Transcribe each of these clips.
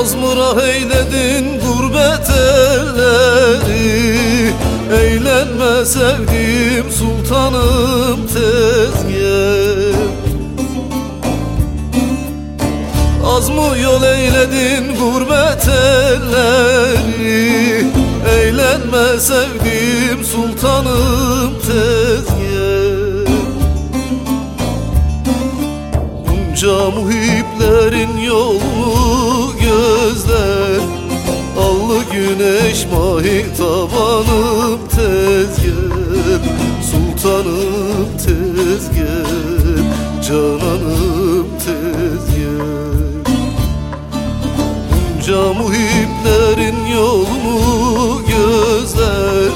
Azmıra eyledin gurbet elleri. Eğlenme sevdiğim sultanım tezgah. Az mı yol eyledin gurbet elleri? Eğlenme sevdiğim sultanım muhiplerin yolunu gözler. Allı güneş mahi tabanım tezgah. Sultanım tezgah Cananım tezgah. Bunca muhiplerin yolunu gözler?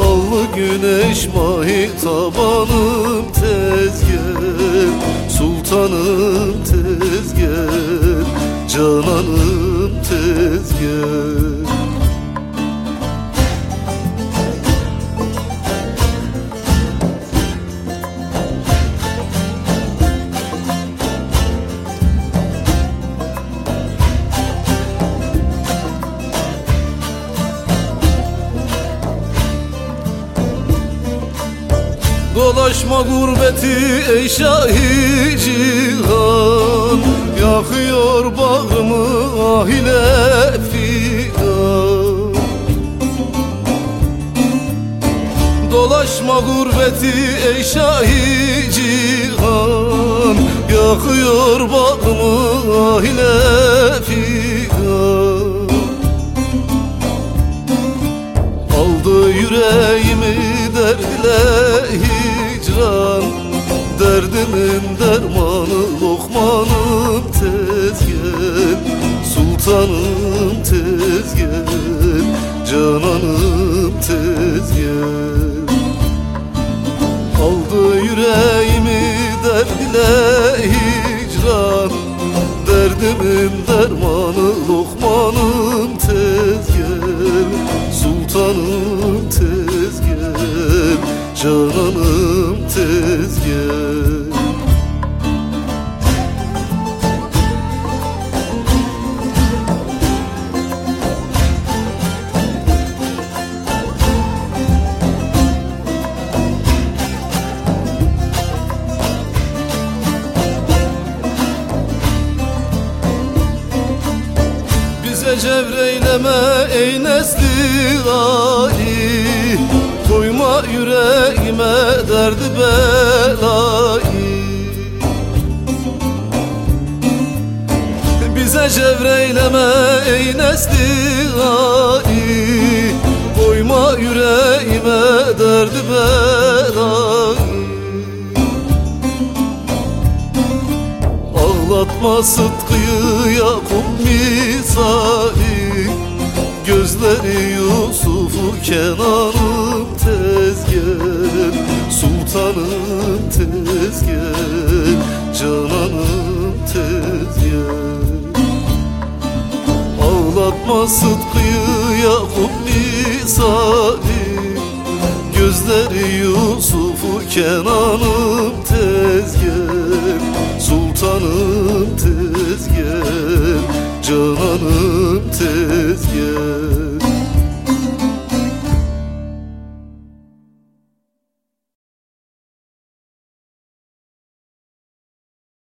Allı güneş mahi tabanım tezgah. Sultanım tezgah Cananım tezgah. Dolaşma gurbeti ey şahi cihan Yakıyor bağrımı ah ile figan Dolaşma gurbeti ey şahi cihan. Yakıyor bağrımı ah ile figan Aldı yüreğimi derd ile hicran. Derdimin dermanı lokmanım tezgah Sultanım tezgah Cananım tezgah. Aldı yüreğimi derd ile hicran Derdimin dermanı lokmanım cevreyleme ey nesli Ali Koyma yüreğime derdi belayı Bize cevreyleme ey nesli Ali Koyma yüreğime derdi belayı Ağlatma Sıtkı'yı Yakup misali Gözleri Yusuf'u Kenan'ım tezgah Sultanım tezgah Cananım tezgah Ağlatma Sıtkı'yı Yakup misali Gözleri Yusuf'u Kenan'ım tezgah Sultanım tezgah Cananım tezgah